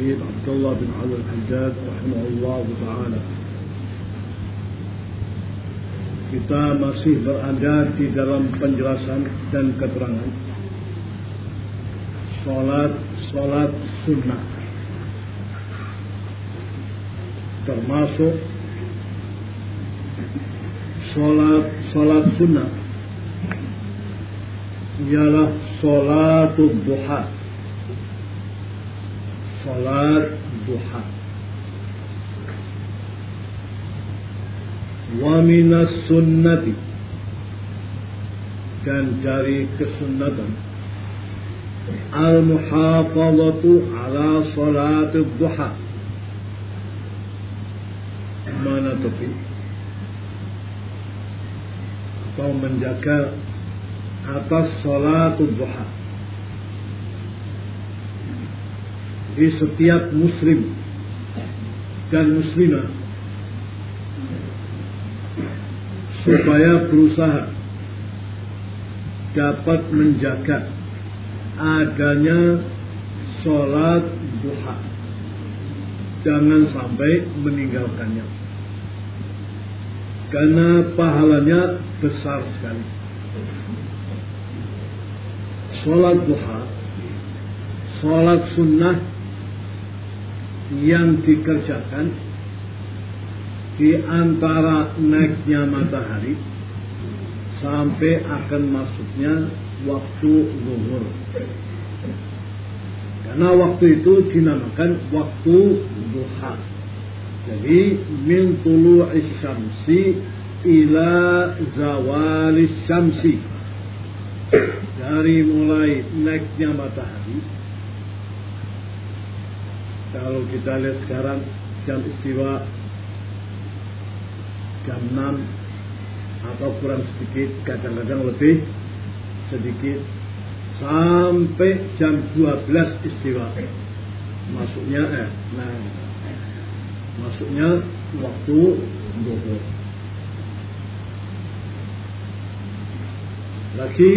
Habib Abdullah bin Ali Al-Hajjaj rahimahullah taala. Kita masih berada di dalam penjelasan dan keterangan. Salat salat sunnah. Termasuk salat salat sunnah. Ialah salatul duha salat duha. Wa minas sunnati. Dan dari kesunnatan. Al-muhafazatu ala salatul duha. Mana tepi atau menjaga atas salatul duha di setiap muslim dan muslimah supaya berusaha dapat menjaga adanya sholat duha. Jangan sampai meninggalkannya. Karena pahalanya besar sekali. Sholat duha sholat sunnah yang dikerjakan di antara naiknya matahari sampai akan masuknya waktu zuhur. Karena waktu itu dinamakan waktu duha. Jadi min tulu'is syamsi ila zawalis syamsi. Dari mulai naiknya matahari. Kalau kita lihat sekarang jam istiwa jam 6 atau kurang sedikit, kadang-kadang lebih sedikit sampai jam 12 istiwa. Masuknya eh nah masuknya waktu zuhur lagi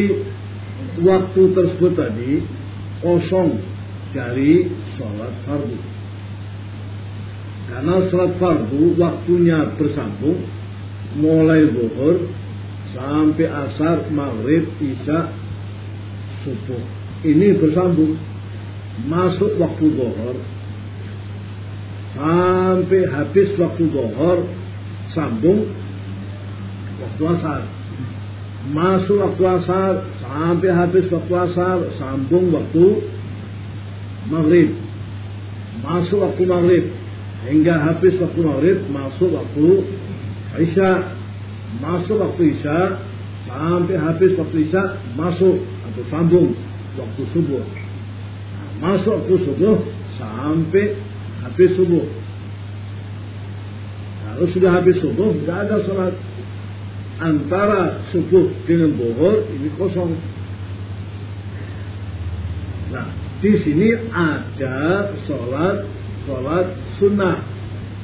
waktu tersebut tadi kosong dari sholat fardu karena sholat fardu waktunya bersambung mulai zuhur sampai asar, maghrib, isya, subuh. Ini bersambung. Masuk waktu zuhur sampai habis waktu zuhur sambung waktu asar. Masuk waktu asar sampai habis waktu asar sambung waktu maghrib. Masuk waktu maghrib. Hingga habis waktu maghrib masuk waktu isya. Masuk waktu isya sampai habis waktu isya masuk. Atau sambung waktu subuh. Masuk waktu subuh sampai habis subuh. Kalau sudah habis subuh tidak ada sholat. Antara subuh dengan zuhur ini kosong. Nah di sini ada sholat sholat sunnah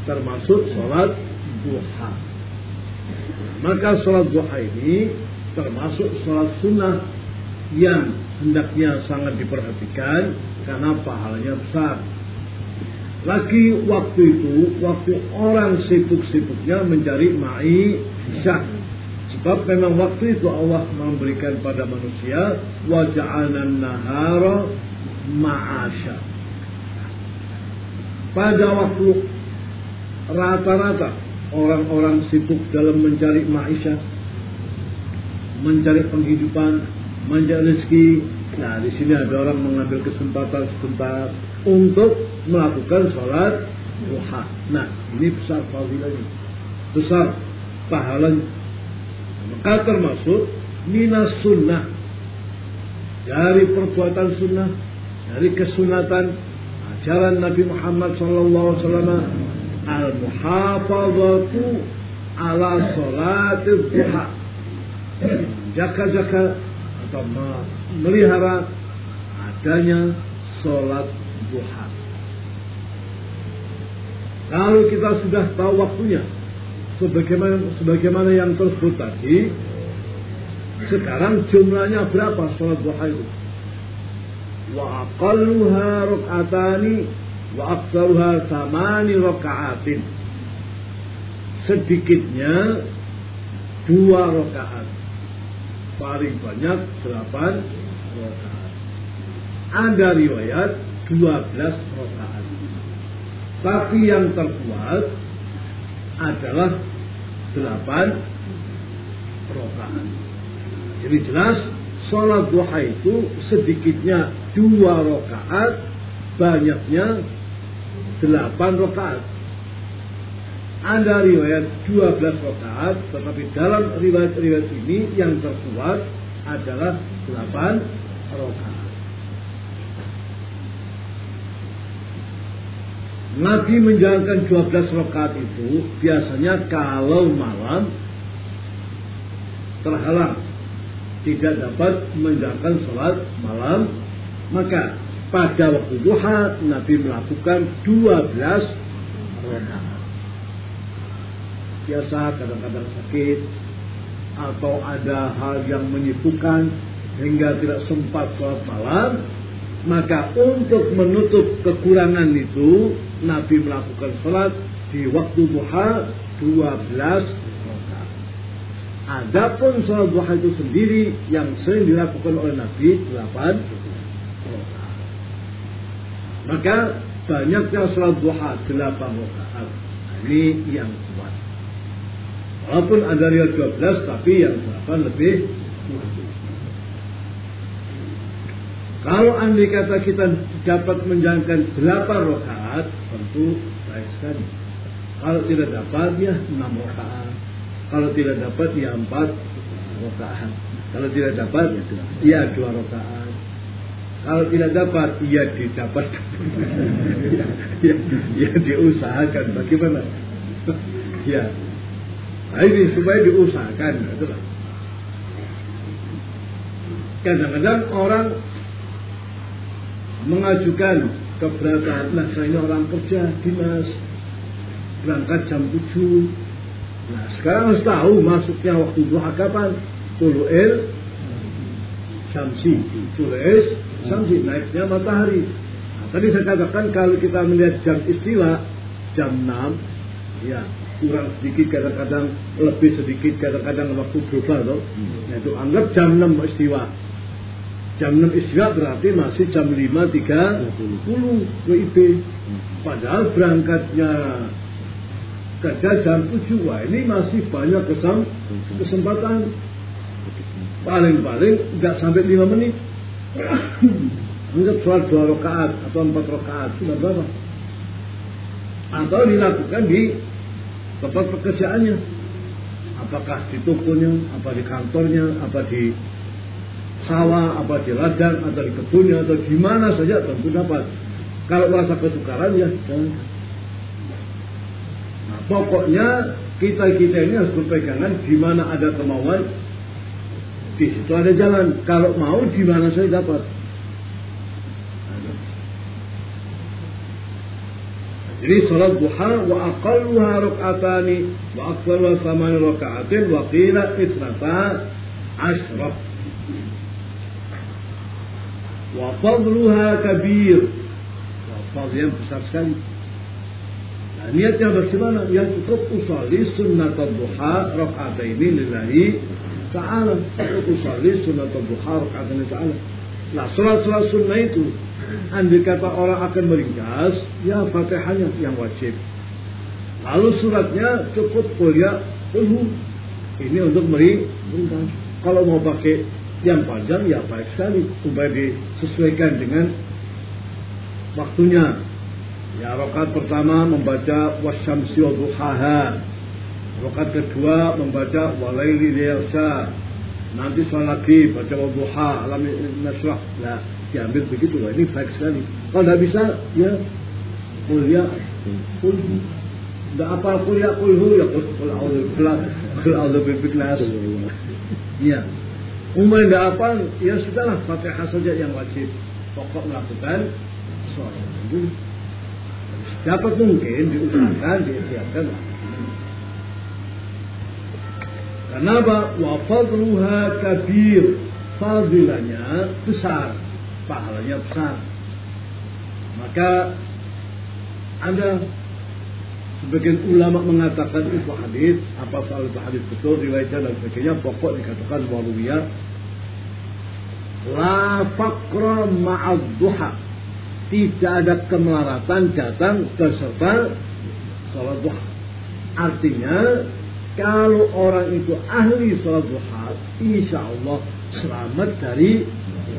termasuk sholat duha maka sholat duha ini termasuk sholat sunnah yang hendaknya sangat diperhatikan karena pahalanya besar. Lagi waktu itu, waktu orang sibuk-sibuknya mencari ma'i isya. Sebab memang waktu itu Allah memberikan pada manusia waja'anan nahara ma'asya. Pada waktu rata-rata orang-orang sibuk dalam mencari maisha, mencari penghidupan, mencari rezeki. Nah, di sini ada orang mengambil kesempatan sebentar untuk melakukan sholat duha. Nah, ini besar fadilahnya, besar pahalanya. Maka termasuk minas sunnah dari perbuatan sunnah, dari kesunatan ajaran Nabi Muhammad SAW al-muhafazatu ala salat duha. Jaga-jaga atau melihara adanya sholat duha. Kalau kita sudah tahu waktunya sebagaimana sebagaimana yang tersebut tadi sekarang jumlahnya berapa sholat duha itu wa aqalluha ruk'atani wa aktsaruha samani raka'atin sedikitnya dua rakaat paling banyak delapan rakaat ada riwayat dua belas rakaat tapi yang terkuat adalah delapan rakaat jadi jelas sholat duha itu sedikitnya dua rakaat banyaknya delapan rakaat. Ada riwayat 12 rakaat, tetapi dalam riwayat-riwayat ini yang terkuat adalah 8 rakaat. Nabi menjalankan 12 rakaat itu biasanya kalau malam terhalang tidak dapat menjalankan sholat malam maka pada waktu duha Nabi melakukan 12 rakaat. Biasa kadang-kadang sakit atau ada hal yang menyibukkan hingga tidak sempat sholat malam, maka untuk menutup kekurangan itu Nabi melakukan sholat di waktu duha 12 rakaat. Adapun sholat duha itu sendiri yang sering dilakukan oleh Nabi 8 maka banyaknya sholat duha delapan rakaat. Ini yang kuat. Walaupun ada riwayat 12 tapi yang delapan lebih kuat. Kalau andai kata kita dapat menjalankan delapan rakaat, tentu baik sekali. Kalau tidak dapat ya enam rakaat. Kalau tidak dapat ya empat rakaat. Kalau tidak dapat ya dua rakaat. Kalau tidak dapat, ya didapat. ya, ya diusahakan. Bagaimana? ya. Nah, ini supaya diusahakan. Kadang-kadang orang mengajukan keberatan. Nah, saya orang kerja, dinas. Berangkat jam 7. Nah, sekarang harus tahu masuknya waktu duha kapan. Tulu'il Syamsi. Tulu'il samsi naiknya matahari. Nah, tadi saya katakan kalau kita melihat jam istiwa jam 6 ya kurang sedikit kadang-kadang lebih sedikit kadang-kadang waktu global loh. Hmm. Itu anggap jam 6 istiwa. Jam 6 istiwa berarti masih jam 5.30 WIB. Padahal berangkatnya kerja jam 7. Wah ini masih banyak kesem kesempatan. Paling-paling nggak sampai 5 menit. Anggap sholat dua rakaat atau empat rakaat sudah berapa? Atau dilakukan di tempat pekerjaannya. Apakah di tokonya, apa di kantornya, apa di sawah, apa di ladang, atau di kebunnya, atau di mana saja tentu dapat. Kalau merasa kesukaran ya. Pokoknya kita kita ini harus berpegangan di mana ada kemauan di situ ada jalan. Kalau mau di mana saya dapat. Jadi salat duha wa aqalluha rak'atani wa aktsaruha thaman raka'atin wa qila ithnata ashraf. Wa fadluha kabir. Wa fadl besar sekali. Niatnya bagaimana? Yang cukup usali sunnat duha raka'ataini lillahi ta'ala. Aku salih sunat duha rakaatnya ta'ala. Nah sholat-sholat sunnah itu andai kata orang akan meringkas ya fatihahnya yang wajib. Lalu suratnya cukup kuliah ulhu ini untuk meringkas. Kalau mau pakai yang panjang ya baik sekali. Supaya disesuaikan dengan waktunya ya rakaat pertama membaca wasyamsi wa duhaha Rakaat kedua membaca walaili liyasha. Nanti sholat lagi baca wadduha alam nasrah. Nah, diambil begitu. Ini baik sekali. Kalau tidak bisa, ya kuliah, kuliah. Tidak apa kuliah kulhu ya kul auzu billahi Ya. Umar tidak apa, ya sudahlah Fatihah saja yang wajib. Pokok melakukan sholat. Dapat mungkin diusahakan, diikhtiarkan Kenapa? Wa fadluha kabir. Fadilanya besar. Pahalanya besar. Maka ada sebagian ulama mengatakan itu hadis, apa soal itu hadis betul, riwayatnya dan sebagainya, pokok dikatakan waruya la faqra ma'ad duha. Tidak ada kemelaratan datang beserta sholat duha. Artinya, kalau orang itu ahli sholat duha, insya Allah selamat dari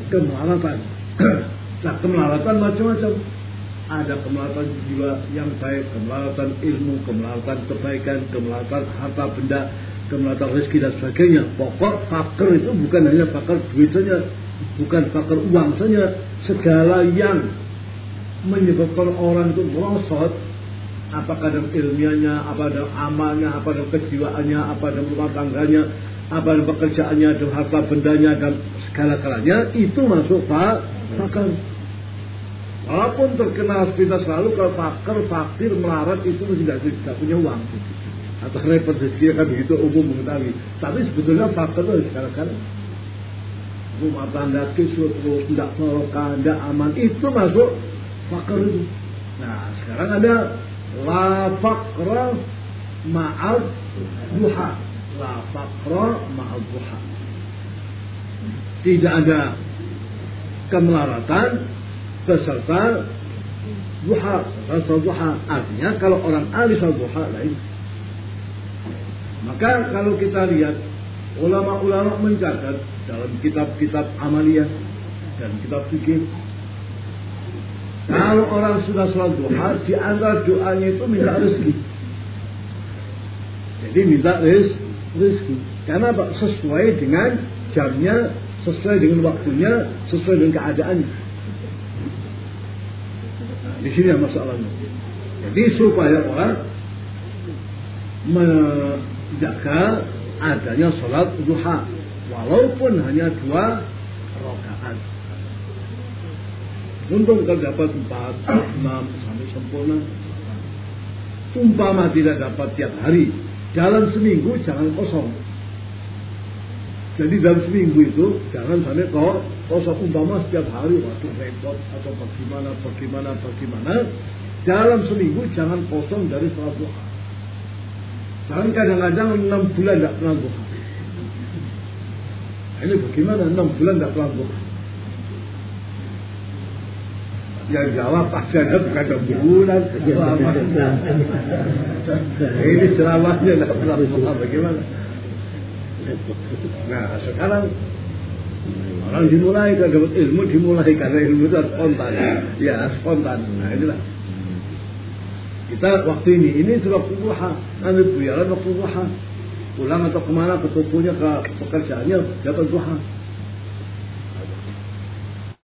kemelaratan. nah, kemelaratan macam-macam ada kemelaratan jiwa yang baik, kemelaratan ilmu, kemelaratan kebaikan, kemelaratan harta benda, kemelaratan rezeki dan sebagainya. Pokok fakir itu bukan hanya fakir duit saja, bukan fakir uang saja, segala yang menyebabkan orang itu merosot, apakah dalam ilmiahnya, apa dalam amalnya, apa dalam kejiwaannya, apa dalam rumah tangganya, apa dalam pekerjaannya, dalam harta bendanya, dan segala kalanya itu masuk pak fakir. Walaupun terkenal kita selalu kalau fakir, fakir, melarat itu tidak, tidak punya uang. Atau repot rezeki kan begitu umum mengetahui. Tapi sebetulnya fakir itu sekarang rumah tangga kisut, tidak barokah, tidak aman. Itu masuk fakir itu. Nah sekarang ada la fakra ma'al duha. La fakra ma'al duha. Tidak ada kemelaratan beserta duha, beserta duha. Artinya kalau orang ahli sholat duha lain. Maka kalau kita lihat ulama-ulama mencatat dalam kitab-kitab amaliyah dan kitab fikih kalau orang sudah sholat duha, di antara doanya itu minta rezeki. Jadi minta rez, rezeki. Karena apa? Sesuai dengan jamnya, sesuai dengan waktunya, sesuai dengan keadaannya. Di sini yang masalahnya. Jadi supaya orang menjaga adanya sholat duha walaupun hanya dua rakaat. Untung kalau dapat empat, enam sampai sempurna. Umpama tidak dapat tiap hari, dalam seminggu jangan kosong. Jadi dalam seminggu itu jangan sampai kok kosong umpama setiap hari waktu repot atau bagaimana bagaimana bagaimana. Dalam seminggu jangan kosong dari sholat duha. Jangan kadang-kadang enam bulan tidak pernah duha. Ini bagaimana enam bulan tidak pernah duha? Yang jawab pasti ada bukan bulan. Ini selamanya tidak pernah. Bagaimana? Nah sekarang orang dimulai kan dapat ilmu dimulai karena ilmu itu spontan ya spontan nah inilah kita waktu ini ini sudah waktu duha nanti biarlah waktu duha pulang atau ke mana ke tokonya ke pekerjaannya dapat duha